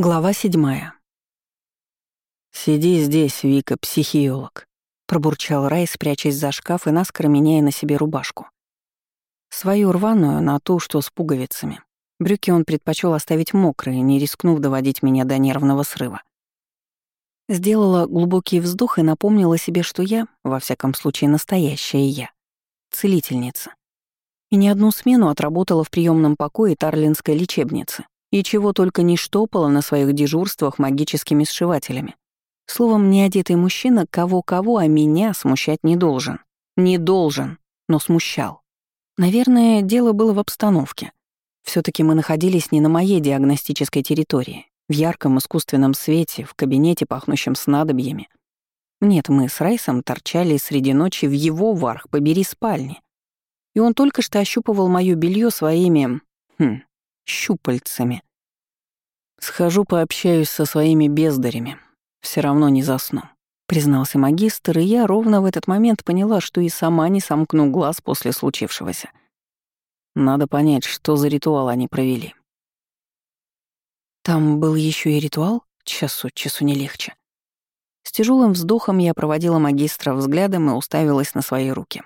Глава седьмая. «Сиди здесь, Вика, психиолог», — пробурчал Рай, прячась за шкаф и наскоро меняя на себе рубашку. Свою рваную на ту, что с пуговицами. Брюки он предпочел оставить мокрые, не рискнув доводить меня до нервного срыва. Сделала глубокий вздох и напомнила себе, что я, во всяком случае настоящая я, целительница. И не одну смену отработала в приемном покое Тарлинской лечебницы, и чего только не штопала на своих дежурствах магическими сшивателями. Словом, неодетый мужчина кого-кого, а меня смущать не должен. Не должен, но смущал. Наверное, дело было в обстановке. все таки мы находились не на моей диагностической территории, в ярком искусственном свете, в кабинете, пахнущем снадобьями. Нет, мы с Райсом торчали среди ночи в его варх, побери спальни. И он только что ощупывал моё белье своими... Хм, щупальцами. «Схожу пообщаюсь со своими бездарями. Все равно не засну», — признался магистр, и я ровно в этот момент поняла, что и сама не сомкну глаз после случившегося. Надо понять, что за ритуал они провели. Там был еще и ритуал? Час от часу не легче. С тяжелым вздохом я проводила магистра взглядом и уставилась на свои руки.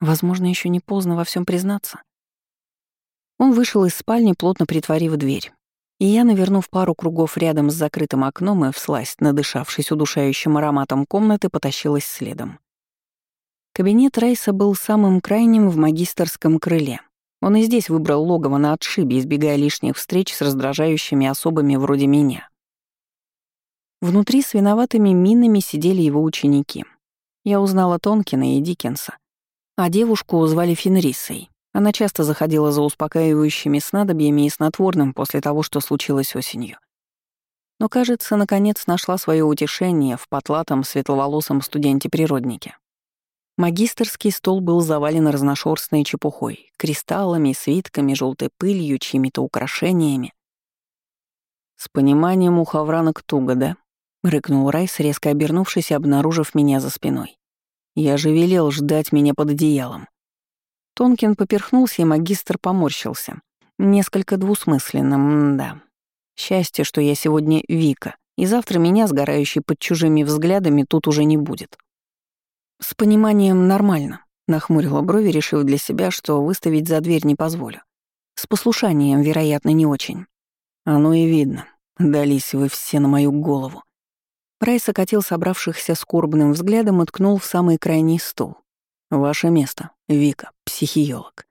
Возможно, еще не поздно во всем признаться. Он вышел из спальни, плотно притворив дверь. И я, навернув пару кругов рядом с закрытым окном и всласть, надышавшись удушающим ароматом комнаты, потащилась следом. Кабинет Райса был самым крайним в магистерском крыле. Он и здесь выбрал логово на отшибе, избегая лишних встреч с раздражающими особами вроде меня. Внутри с виноватыми минами сидели его ученики. Я узнала Тонкина и Диккенса, а девушку звали Фенрисой. Она часто заходила за успокаивающими снадобьями и снотворным после того, что случилось осенью. Но, кажется, наконец нашла свое утешение в потлатом светловолосом студенте-природнике. Магистерский стол был завален разношерстной чепухой, кристаллами, свитками, желтой пылью, чьими-то украшениями. «С пониманием у хавранок туго, да?» — рыкнул Райс, резко обернувшись и обнаружив меня за спиной. «Я же велел ждать меня под одеялом». Тонкин поперхнулся, и магистр поморщился. Несколько двусмысленным, да. Счастье, что я сегодня Вика, и завтра меня, сгорающей под чужими взглядами, тут уже не будет. С пониманием нормально, нахмурила брови, решив для себя, что выставить за дверь не позволю. С послушанием, вероятно, не очень. Оно и видно. Дались вы все на мою голову. Райс окатил собравшихся скорбным взглядом и ткнул в самый крайний стул. «Ваше место, Вика, психиолог».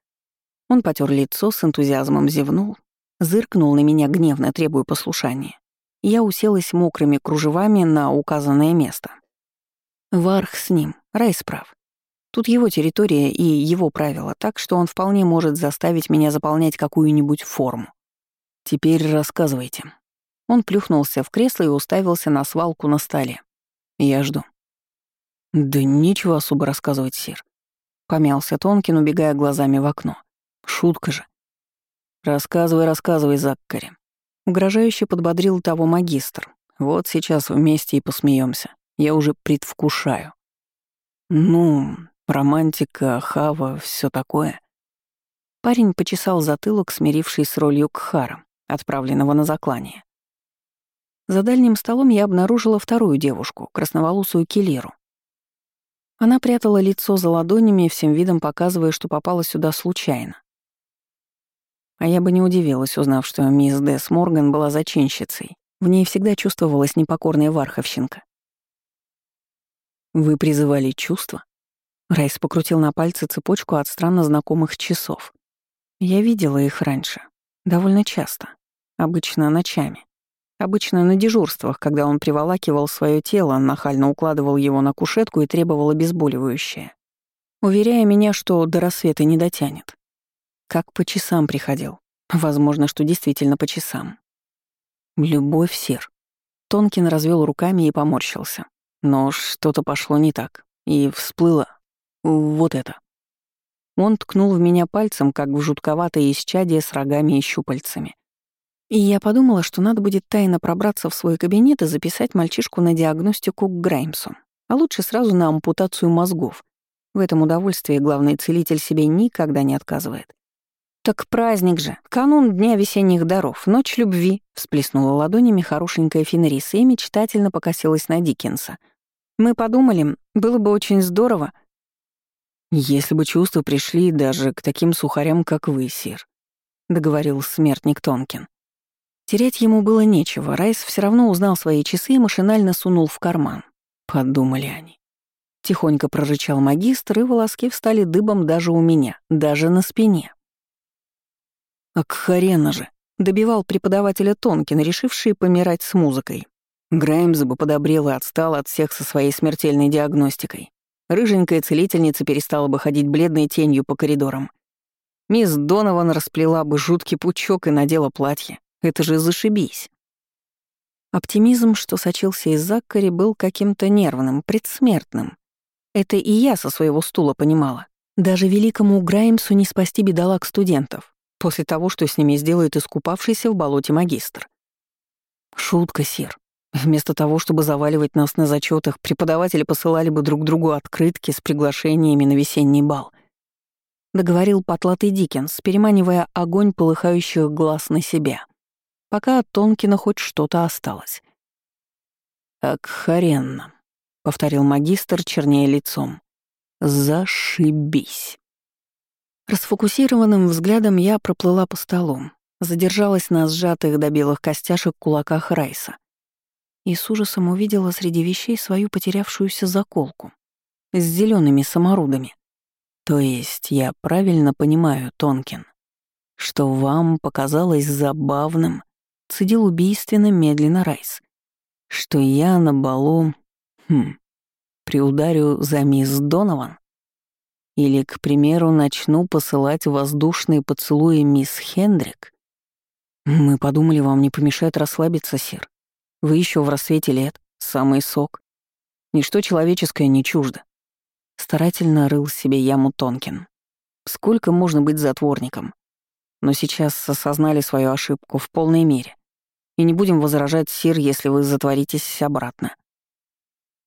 Он потер лицо, с энтузиазмом зевнул, зыркнул на меня гневно, требуя послушания. Я уселась мокрыми кружевами на указанное место. Варх с ним, Рай справ. Тут его территория и его правила, так что он вполне может заставить меня заполнять какую-нибудь форму. Теперь рассказывайте. Он плюхнулся в кресло и уставился на свалку на столе. Я жду. Да нечего особо рассказывать, Сир. Помялся Тонкин, убегая глазами в окно. Шутка же. Рассказывай, рассказывай, Заккари. Угрожающе подбодрил того магистр. Вот сейчас вместе и посмеемся. Я уже предвкушаю. Ну, романтика, хава, все такое. Парень почесал затылок, смирившись с ролью Кхара, отправленного на заклание. За дальним столом я обнаружила вторую девушку, красноволосую Келиру. Она прятала лицо за ладонями, всем видом показывая, что попала сюда случайно. А я бы не удивилась, узнав, что мисс Десс Морган была зачинщицей. В ней всегда чувствовалась непокорная варховщинка. «Вы призывали чувства?» Райс покрутил на пальце цепочку от странно знакомых часов. Я видела их раньше. Довольно часто. Обычно ночами. Обычно на дежурствах, когда он приволакивал свое тело, нахально укладывал его на кушетку и требовал обезболивающее, уверяя меня, что до рассвета не дотянет. Как по часам приходил. Возможно, что действительно по часам. Любовь, сир. Тонкин развел руками и поморщился. Но что-то пошло не так. И всплыло вот это. Он ткнул в меня пальцем, как в жутковатое исчадие с рогами и щупальцами. И я подумала, что надо будет тайно пробраться в свой кабинет и записать мальчишку на диагностику к Граймсу, а лучше сразу на ампутацию мозгов. В этом удовольствии главный целитель себе никогда не отказывает. «Так праздник же, канун Дня весенних даров, ночь любви», — всплеснула ладонями хорошенькая Фенриса и мечтательно покосилась на Диккенса. «Мы подумали, было бы очень здорово». «Если бы чувства пришли даже к таким сухарям, как вы, сир», — договорил смертник Тонкин. Терять ему было нечего, Райс все равно узнал свои часы и машинально сунул в карман. Подумали они. Тихонько прорычал магистр, и волоски встали дыбом даже у меня, даже на спине. Акхарена же, добивал преподавателя Тонкин, решивший помирать с музыкой. Граймс бы подобрел и отстал от всех со своей смертельной диагностикой. Рыженькая целительница перестала бы ходить бледной тенью по коридорам. Мисс Донован расплела бы жуткий пучок и надела платье. Это же зашибись. Оптимизм, что сочился из Заккари, был каким-то нервным, предсмертным. Это и я со своего стула понимала. Даже великому Граймсу не спасти бедолаг студентов после того, что с ними сделает искупавшийся в болоте магистр. Шутка, Сир. Вместо того, чтобы заваливать нас на зачетах, преподаватели посылали бы друг другу открытки с приглашениями на весенний бал. Договорил потлатый Диккенс, переманивая огонь полыхающих глаз на себя. Пока от Тонкина хоть что-то осталось. «Акхаренно», — повторил магистр, чернее лицом. «Зашибись». Расфокусированным взглядом я проплыла по столу, задержалась на сжатых до белых костяшек кулаках Райса и с ужасом увидела среди вещей свою потерявшуюся заколку с зелеными саморудами. То есть я правильно понимаю, Тонкин, что вам показалось забавным, цедил убийственно медленно Райс, что я на балу, хм, приударю за мисс Донован? Или, к примеру, начну посылать воздушные поцелуи мисс Хендрик? Мы подумали, вам не помешает расслабиться, сир. Вы еще в рассвете лет, самый сок. Ничто человеческое не чуждо. Старательно рыл себе яму Тонкин. Сколько можно быть затворником? Но сейчас осознали свою ошибку в полной мере. И не будем возражать, сир, если вы затворитесь обратно.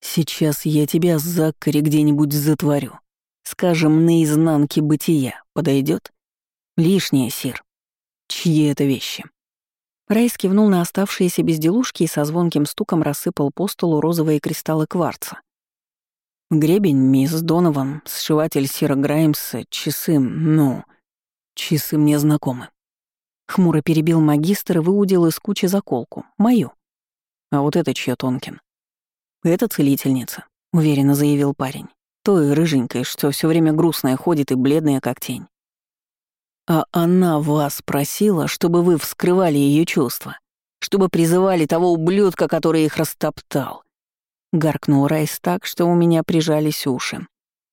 Сейчас я тебя, Закари, где-нибудь затворю скажем, на изнанке бытия, подойдет? Лишнее, сир. Чьи это вещи? Райс кивнул на оставшиеся безделушки и со звонким стуком рассыпал по столу розовые кристаллы кварца. Гребень, мисс Донован, сшиватель Сира Граймса, часы, ну, часы мне знакомы. Хмуро перебил магистр и выудил из кучи заколку, мою. А вот это чья Тонкин? Это целительница, уверенно заявил парень той рыженькой, что все время грустная ходит и бледная, как тень. А она вас просила, чтобы вы вскрывали ее чувства, чтобы призывали того ублюдка, который их растоптал. Гаркнул Райс так, что у меня прижались уши.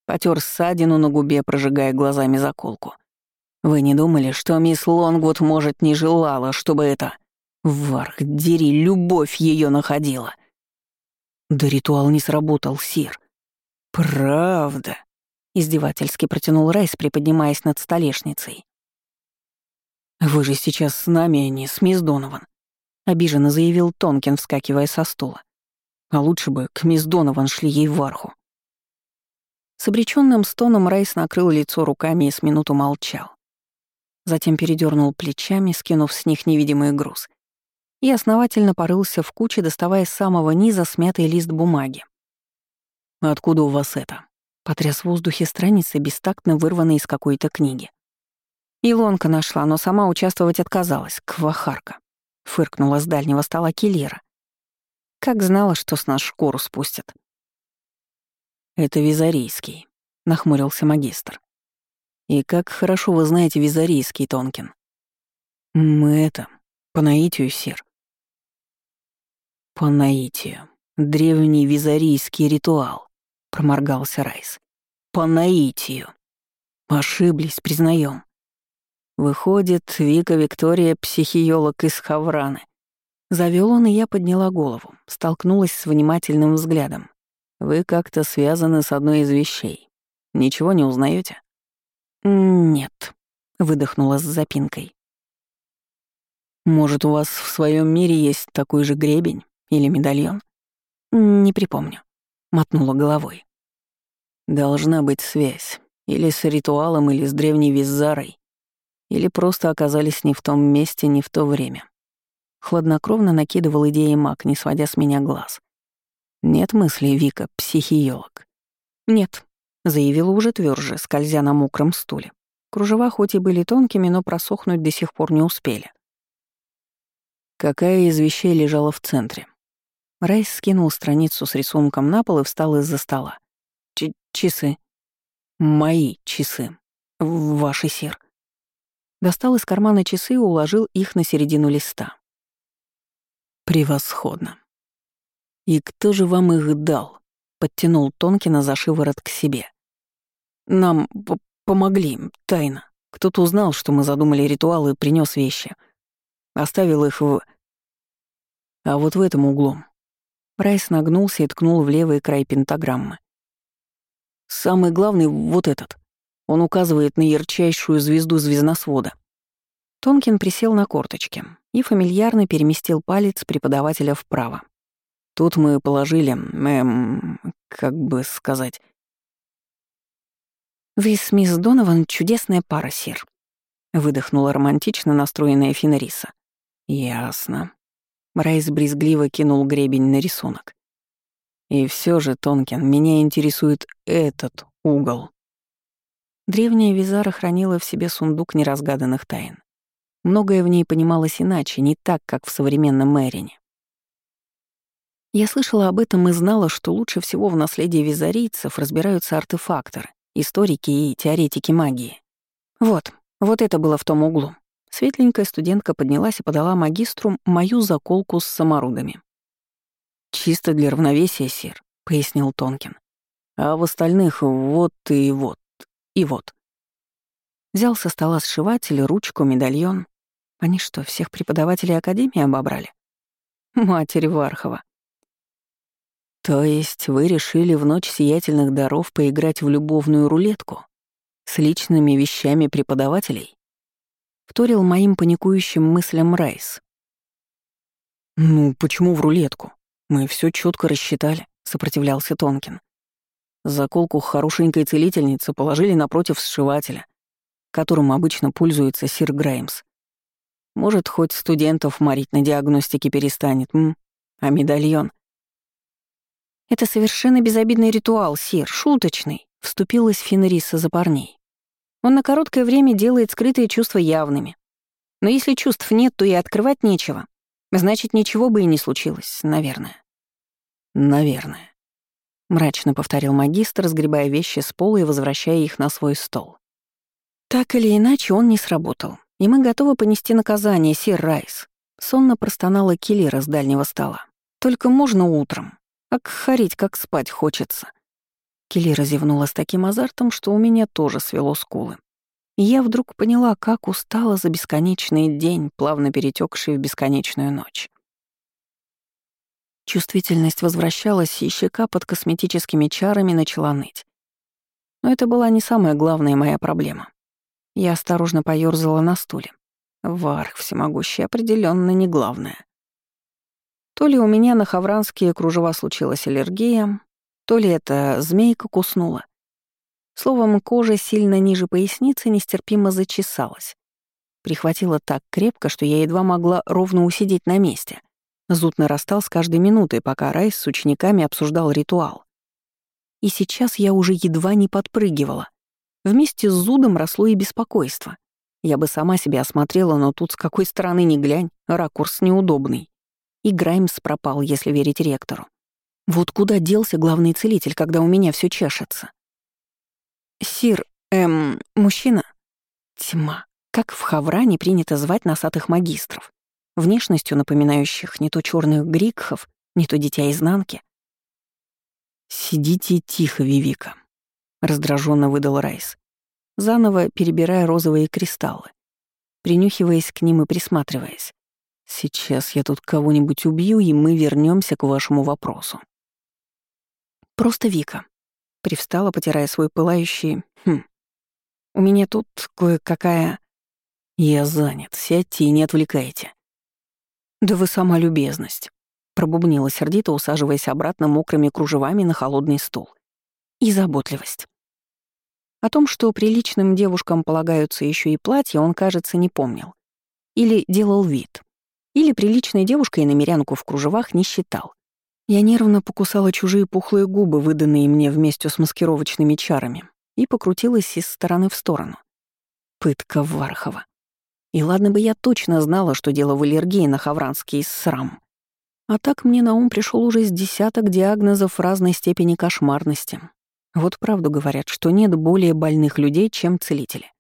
Потер ссадину на губе, прожигая глазами заколку. Вы не думали, что мисс Лонгвуд, может, не желала, чтобы это... Варх, дери, любовь ее находила. Да ритуал не сработал, Сир. «Правда?» — издевательски протянул Райс, приподнимаясь над столешницей. «Вы же сейчас с нами, а не с мисс Донован», — обиженно заявил Тонкин, вскакивая со стула. «А лучше бы к мисс Донован шли ей в арху». С обреченным стоном Райс накрыл лицо руками и с минуту молчал. Затем передернул плечами, скинув с них невидимый груз, и основательно порылся в куче, доставая с самого низа смятый лист бумаги. «Откуда у вас это?» Потряс в воздухе страницы, бестактно вырванной из какой-то книги. Илонка нашла, но сама участвовать отказалась, квахарка. Фыркнула с дальнего стола Келира. Как знала, что с нас шкуру спустят. «Это визарийский», — нахмурился магистр. «И как хорошо вы знаете визарийский, Тонкин». «Мы это, по наитию, сир». «По наитию. Древний визарийский ритуал проморгался Райс. По наитию. Ошиблись, признаем. Выходит, Вика Виктория — психиолог из Хавраны. Завел он, и я подняла голову, столкнулась с внимательным взглядом. Вы как-то связаны с одной из вещей. Ничего не узнаете? Нет, выдохнула с запинкой. Может, у вас в своем мире есть такой же гребень или медальон? Не припомню мотнула головой. Должна быть связь. Или с ритуалом, или с древней Визарой. Или просто оказались не в том месте, не в то время. Хладнокровно накидывал идеи маг, не сводя с меня глаз. Нет мыслей, Вика, психиолог. Нет, заявила уже тверже, скользя на мокром стуле. Кружева хоть и были тонкими, но просохнуть до сих пор не успели. Какая из вещей лежала в центре? Райс скинул страницу с рисунком на пол и встал из-за стола. Ч часы. Мои часы. Ваши сир. Достал из кармана часы и уложил их на середину листа. Превосходно. И кто же вам их дал? Подтянул Тонкина за шиворот к себе. Нам помогли, тайно. Кто-то узнал, что мы задумали ритуал и принес вещи. Оставил их в... А вот в этом углу. Райс нагнулся и ткнул в левый край пентаграммы. Самый главный — вот этот. Он указывает на ярчайшую звезду звездносвода. Тонкин присел на корточки и фамильярно переместил палец преподавателя вправо. Тут мы положили, эм, как бы сказать... «Вы с мисс Донован чудесная пара, сир», — выдохнула романтично настроенная Фенариса. «Ясно». Райс брезгливо кинул гребень на рисунок. «И все же, Тонкин, меня интересует этот угол». Древняя Визара хранила в себе сундук неразгаданных тайн. Многое в ней понималось иначе, не так, как в современном Мэрине. Я слышала об этом и знала, что лучше всего в наследии визарийцев разбираются артефакторы, историки и теоретики магии. Вот, вот это было в том углу. Светленькая студентка поднялась и подала магистру мою заколку с саморудами. «Чисто для равновесия, сир», — пояснил Тонкин. «А в остальных вот и вот и вот. Взял со стола сшиватель, ручку, медальон. Они что, всех преподавателей Академии обобрали? Матерь Вархова. То есть вы решили в ночь сиятельных даров поиграть в любовную рулетку? С личными вещами преподавателей? Вторил моим паникующим мыслям Райс. «Ну, почему в рулетку? Мы все четко рассчитали», — сопротивлялся Тонкин. Заколку хорошенькой целительницы положили напротив сшивателя, которым обычно пользуется сир Граймс. Может, хоть студентов морить на диагностике перестанет, м? А медальон? «Это совершенно безобидный ритуал, сир, шуточный», — вступилась Фенриса за парней. «Он на короткое время делает скрытые чувства явными. Но если чувств нет, то и открывать нечего. Значит, ничего бы и не случилось, наверное». «Наверное», — мрачно повторил магистр, сгребая вещи с пола и возвращая их на свой стол. «Так или иначе, он не сработал, и мы готовы понести наказание, сир Райс», — сонно простонала Киллера с дальнего стола. «Только можно утром. Ак харить, как спать хочется». Келлира зевнула с таким азартом, что у меня тоже свело скулы. И я вдруг поняла, как устала за бесконечный день, плавно перетекший в бесконечную ночь. Чувствительность возвращалась, и щека под косметическими чарами начала ныть. Но это была не самая главная моя проблема. Я осторожно поёрзала на стуле. Варх всемогущий определенно не главное. То ли у меня на хавранские кружева случилась аллергия, то ли это змейка куснула. Словом, кожа сильно ниже поясницы нестерпимо зачесалась. Прихватила так крепко, что я едва могла ровно усидеть на месте — Зуд нарастал с каждой минутой, пока Райс с учениками обсуждал ритуал. И сейчас я уже едва не подпрыгивала. Вместе с зудом росло и беспокойство. Я бы сама себя осмотрела, но тут с какой стороны ни глянь, ракурс неудобный. И Граймс пропал, если верить ректору. Вот куда делся главный целитель, когда у меня все чешется? Сир, эм, мужчина? Тьма. Как в Хавране принято звать носатых магистров внешностью напоминающих не то черных грикхов, не то дитя изнанки. «Сидите тихо, Вивика», — раздраженно выдал Райс, заново перебирая розовые кристаллы, принюхиваясь к ним и присматриваясь. «Сейчас я тут кого-нибудь убью, и мы вернемся к вашему вопросу». «Просто Вика», — привстала, потирая свой пылающий... Хм. «У меня тут кое-какая...» «Я занят, сядьте и не отвлекайте», «Да вы сама любезность», — пробубнила сердито, усаживаясь обратно мокрыми кружевами на холодный стул. «И заботливость». О том, что приличным девушкам полагаются еще и платья, он, кажется, не помнил. Или делал вид. Или приличной девушкой намерянку в кружевах не считал. Я нервно покусала чужие пухлые губы, выданные мне вместе с маскировочными чарами, и покрутилась из стороны в сторону. Пытка Вархова. И ладно бы я точно знала, что дело в аллергии на хавранский срам. А так мне на ум пришел уже с десяток диагнозов разной степени кошмарности. Вот правду говорят, что нет более больных людей, чем целители.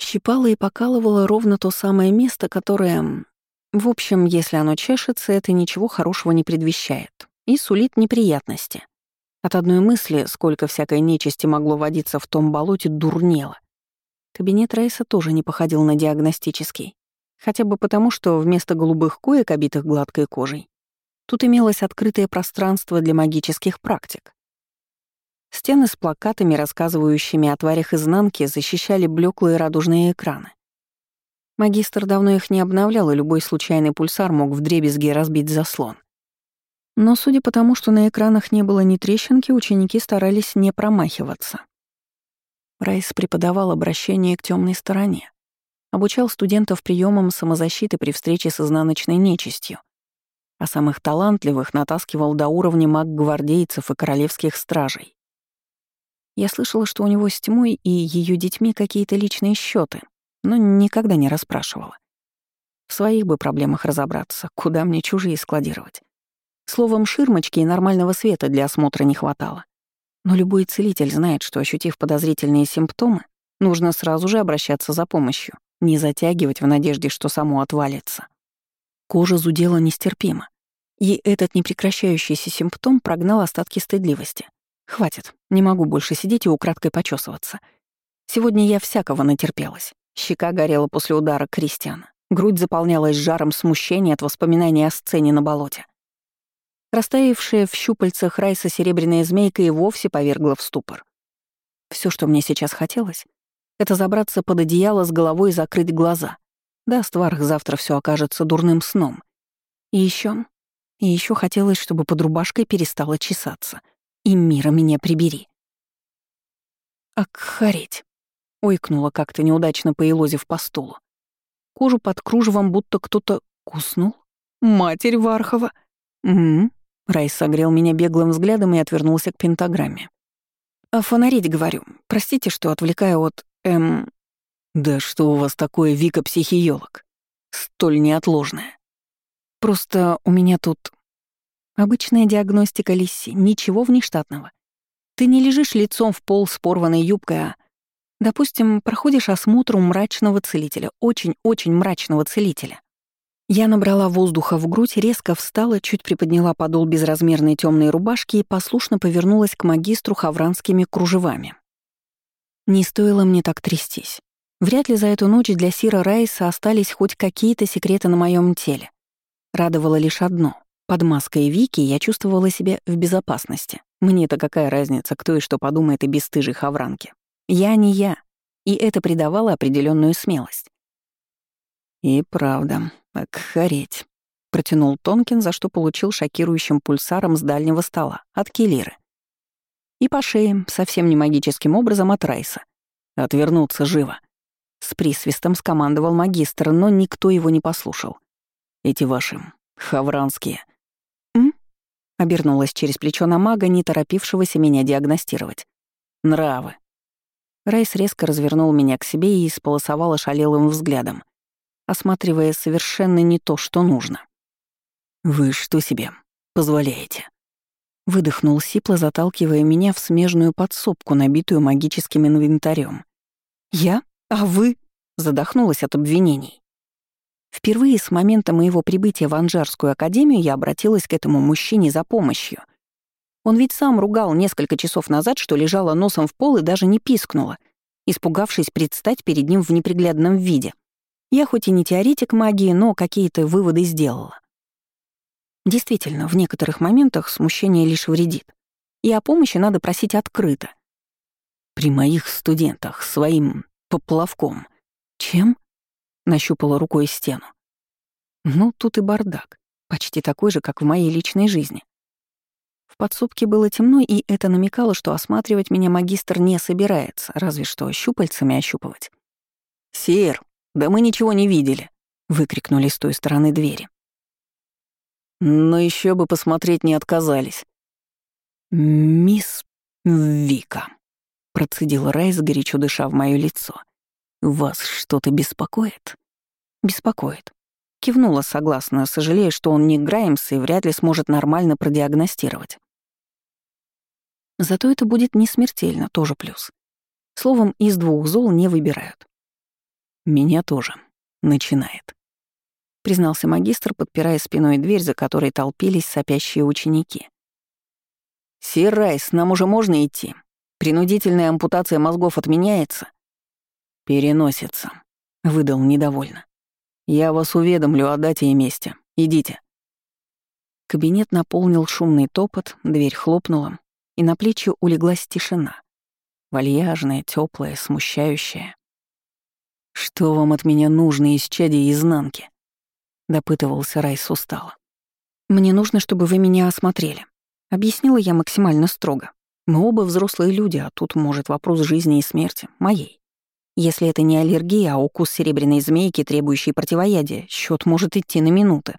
Щипала и покалывала ровно то самое место, которое... В общем, если оно чешется, это ничего хорошего не предвещает и сулит неприятности. От одной мысли, сколько всякой нечисти могло водиться в том болоте, дурнело. Кабинет Рейса тоже не походил на диагностический. Хотя бы потому, что вместо голубых коек, обитых гладкой кожей, тут имелось открытое пространство для магических практик. Стены с плакатами, рассказывающими о тварях изнанки, защищали блеклые радужные экраны. Магистр давно их не обновлял, и любой случайный пульсар мог вдребезги разбить заслон. Но судя по тому, что на экранах не было ни трещинки, ученики старались не промахиваться. Райс преподавал обращение к темной стороне, обучал студентов приемам самозащиты при встрече с изнаночной нечистью, а самых талантливых натаскивал до уровня маг-гвардейцев и королевских стражей. Я слышала, что у него с тьмой и ее детьми какие-то личные счеты, но никогда не расспрашивала. В своих бы проблемах разобраться, куда мне чужие складировать. Словом, ширмочки и нормального света для осмотра не хватало. Но любой целитель знает, что, ощутив подозрительные симптомы, нужно сразу же обращаться за помощью, не затягивать в надежде, что само отвалится. Кожа зудела нестерпимо. И этот непрекращающийся симптом прогнал остатки стыдливости. Хватит, не могу больше сидеть и украдкой почесываться. Сегодня я всякого натерпелась. Щека горела после удара Кристиана. Грудь заполнялась жаром смущения от воспоминаний о сцене на болоте. Растаявшая в щупальцах Райса серебряная змейка и вовсе повергла в ступор. Все, что мне сейчас хотелось, это забраться под одеяло с головой и закрыть глаза. Даст Варх завтра все окажется дурным сном. И еще, и еще хотелось, чтобы под рубашкой перестала чесаться. И мира меня прибери. Акхареть. Ойкнула как-то неудачно поелозив по стулу. Кожу под кружевом будто кто-то куснул. Матерь Вархова. Угу. Райс согрел меня беглым взглядом и отвернулся к пентаграмме. «А фонарить, говорю. Простите, что отвлекаю от... эм...» «Да что у вас такое, Вика-психиолог? Столь неотложное. Просто у меня тут... Обычная диагностика Лисси, ничего внештатного. Ты не лежишь лицом в пол с порванной юбкой, а... Допустим, проходишь осмотр у мрачного целителя, очень-очень мрачного целителя. Я набрала воздуха в грудь, резко встала, чуть приподняла подол безразмерной темной рубашки и послушно повернулась к магистру хавранскими кружевами. Не стоило мне так трястись. Вряд ли за эту ночь для Сира Райса остались хоть какие-то секреты на моем теле. Радовало лишь одно. Под маской Вики я чувствовала себя в безопасности. Мне-то какая разница, кто и что подумает о бесстыжей хавранке. Я не я. И это придавало определенную смелость. И правда, «Акхареть», — протянул Тонкин, за что получил шокирующим пульсаром с дальнего стола, от Келиры. И по шее, совсем не магическим образом, от Райса. «Отвернуться живо». С присвистом скомандовал магистр, но никто его не послушал. «Эти ваши, хавранские». «М?» — обернулась через плечо на мага, не торопившегося меня диагностировать. «Нравы». Райс резко развернул меня к себе и исполосовал ошалелым взглядом осматривая совершенно не то, что нужно. «Вы что себе позволяете?» Выдохнул Сипло, заталкивая меня в смежную подсобку, набитую магическим инвентарем. «Я? А вы?» — задохнулась от обвинений. Впервые с момента моего прибытия в Анжарскую академию я обратилась к этому мужчине за помощью. Он ведь сам ругал несколько часов назад, что лежала носом в пол и даже не пискнула, испугавшись предстать перед ним в неприглядном виде. Я хоть и не теоретик магии, но какие-то выводы сделала. Действительно, в некоторых моментах смущение лишь вредит. И о помощи надо просить открыто. При моих студентах своим поплавком. Чем? Нащупала рукой стену. Ну, тут и бардак. Почти такой же, как в моей личной жизни. Подсобке было темно, и это намекало, что осматривать меня магистр не собирается, разве что щупальцами ощупывать. «Сир, да мы ничего не видели!» — выкрикнули с той стороны двери. «Но еще бы посмотреть не отказались». «Мисс Вика», — процедил Райс, горячо дыша в моё лицо. «Вас что-то беспокоит?» «Беспокоит». Кивнула согласно, сожалея, что он не Граймс и вряд ли сможет нормально продиагностировать. Зато это будет не смертельно, тоже плюс. Словом, из двух зол не выбирают. «Меня тоже. Начинает», — признался магистр, подпирая спиной дверь, за которой толпились сопящие ученики. «Сир Райс, нам уже можно идти? Принудительная ампутация мозгов отменяется?» «Переносится», — выдал недовольно. «Я вас уведомлю о дате и месте. Идите». Кабинет наполнил шумный топот, дверь хлопнула, и на плечи улеглась тишина. Вальяжная, теплая, смущающая. «Что вам от меня нужно из чади изнанки?» — допытывался Райс устало. «Мне нужно, чтобы вы меня осмотрели», — объяснила я максимально строго. «Мы оба взрослые люди, а тут, может, вопрос жизни и смерти, моей. Если это не аллергия, а укус серебряной змейки, требующий противоядия, счет может идти на минуты».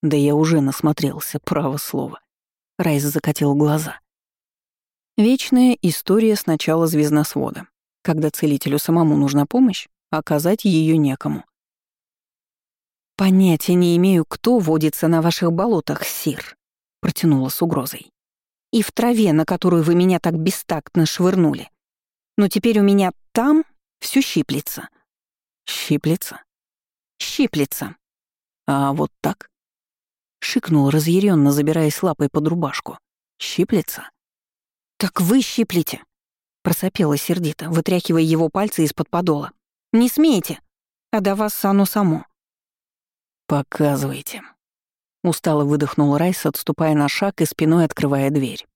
«Да я уже насмотрелся, право слово. Райс закатил глаза. Вечная история с начала звездносвода. Когда целителю самому нужна помощь, оказать ее некому. «Понятия не имею, кто водится на ваших болотах, Сир», — протянула с угрозой. «И в траве, на которую вы меня так бестактно швырнули. Но теперь у меня там все щиплется». «Щиплется?» «Щиплется». «А вот так?» Шикнул разъяренно, забираясь лапой под рубашку. «Щиплется?» «Так вы щиплете!» Просопела сердито, вытряхивая его пальцы из-под подола. «Не смейте! А до вас оно само!» «Показывайте!» Устало выдохнул Райс, отступая на шаг и спиной открывая дверь.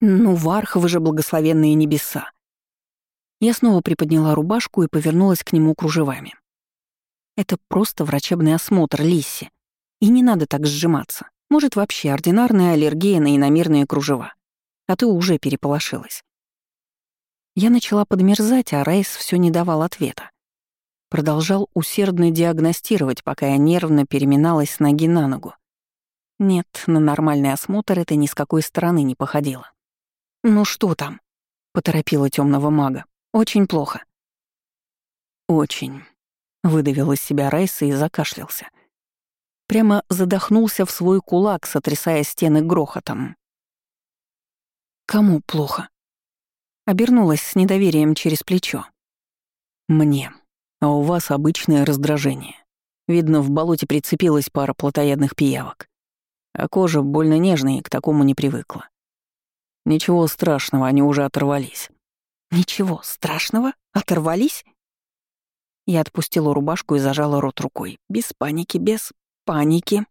«Ну, Варховы же благословенные небеса!» Я снова приподняла рубашку и повернулась к нему кружевами. «Это просто врачебный осмотр Лисси. И не надо так сжиматься. Может, вообще ординарная аллергия на иномерные кружева. А ты уже переполошилась. Я начала подмерзать, а Райс все не давал ответа. Продолжал усердно диагностировать, пока я нервно переминалась с ноги на ногу. Нет, на нормальный осмотр это ни с какой стороны не походило. «Ну что там?» — поторопила темного мага. «Очень плохо». «Очень», — выдавил из себя Райса и закашлялся. Прямо задохнулся в свой кулак, сотрясая стены грохотом. «Кому плохо?» Обернулась с недоверием через плечо. «Мне. А у вас обычное раздражение. Видно, в болоте прицепилась пара плотоядных пиявок. А кожа больно нежная и к такому не привыкла. Ничего страшного, они уже оторвались». «Ничего страшного? Оторвались?» Я отпустила рубашку и зажала рот рукой. Без паники, без паники.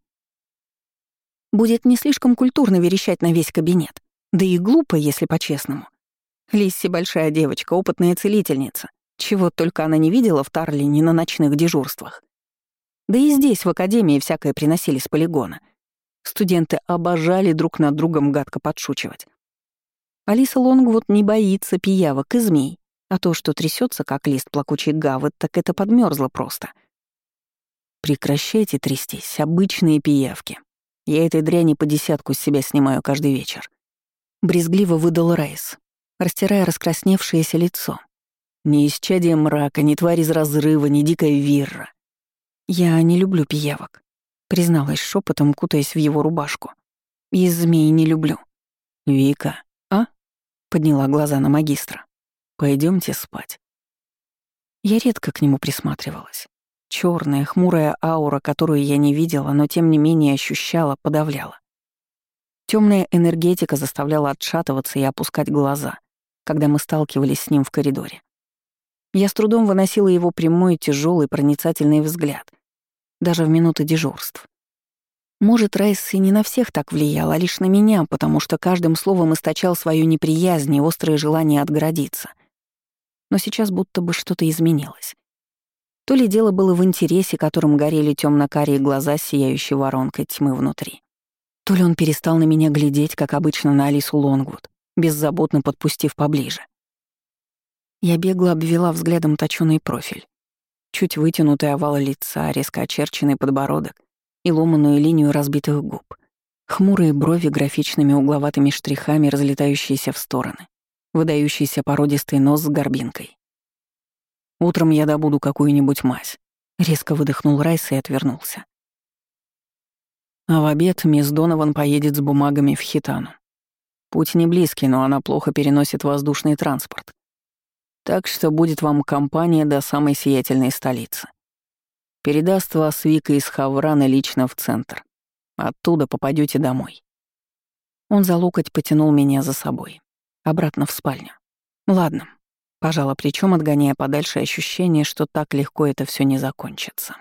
Будет не слишком культурно верещать на весь кабинет. Да и глупо, если по-честному. Лисси большая девочка, опытная целительница. Чего только она не видела в Тарлине на ночных дежурствах. Да и здесь, в академии, всякое приносили с полигона. Студенты обожали друг над другом гадко подшучивать. Алиса Лонгвуд не боится пиявок и змей, а то, что трясется как лист плакучей гавы, так это подмерзло просто — Прекращайте трястись, обычные пиявки. Я этой дряни по десятку с себя снимаю каждый вечер. Брезгливо выдал Райс, растирая раскрасневшееся лицо. Ни исчадие мрака, ни тварь из разрыва, ни дикая вирра. Я не люблю пиявок, призналась шепотом, кутаясь в его рубашку. И змей не люблю. Вика, а? Подняла глаза на магистра. Пойдемте спать. Я редко к нему присматривалась. Черная, хмурая аура, которую я не видела, но тем не менее ощущала, подавляла. Темная энергетика заставляла отшатываться и опускать глаза, когда мы сталкивались с ним в коридоре. Я с трудом выносила его прямой, тяжелый, проницательный взгляд, даже в минуты дежурств. Может, Райс и не на всех так влиял, а лишь на меня, потому что каждым словом источал свою неприязнь и острое желание отгородиться. Но сейчас будто бы что-то изменилось. То ли дело было в интересе, которым горели темно-карие глаза с сияющей воронкой тьмы внутри. То ли он перестал на меня глядеть, как обычно на Алису Лонгвуд, беззаботно подпустив поближе. Я бегло обвела взглядом точёный профиль. Чуть вытянутый овал лица, резко очерченный подбородок и ломаную линию разбитых губ. Хмурые брови графичными угловатыми штрихами, разлетающиеся в стороны. Выдающийся породистый нос с горбинкой. «Утром я добуду какую-нибудь мазь», — резко выдохнул Райс и отвернулся. А в обед мисс Донован поедет с бумагами в Хитану. Путь не близкий, но она плохо переносит воздушный транспорт. Так что будет вам компания до самой сиятельной столицы. Передаст вас Вика из Хаврана лично в центр. Оттуда попадете домой. Он за локоть потянул меня за собой. Обратно в спальню. Ладно. Пожала плечом, отгоняя подальше ощущение, что так легко это все не закончится.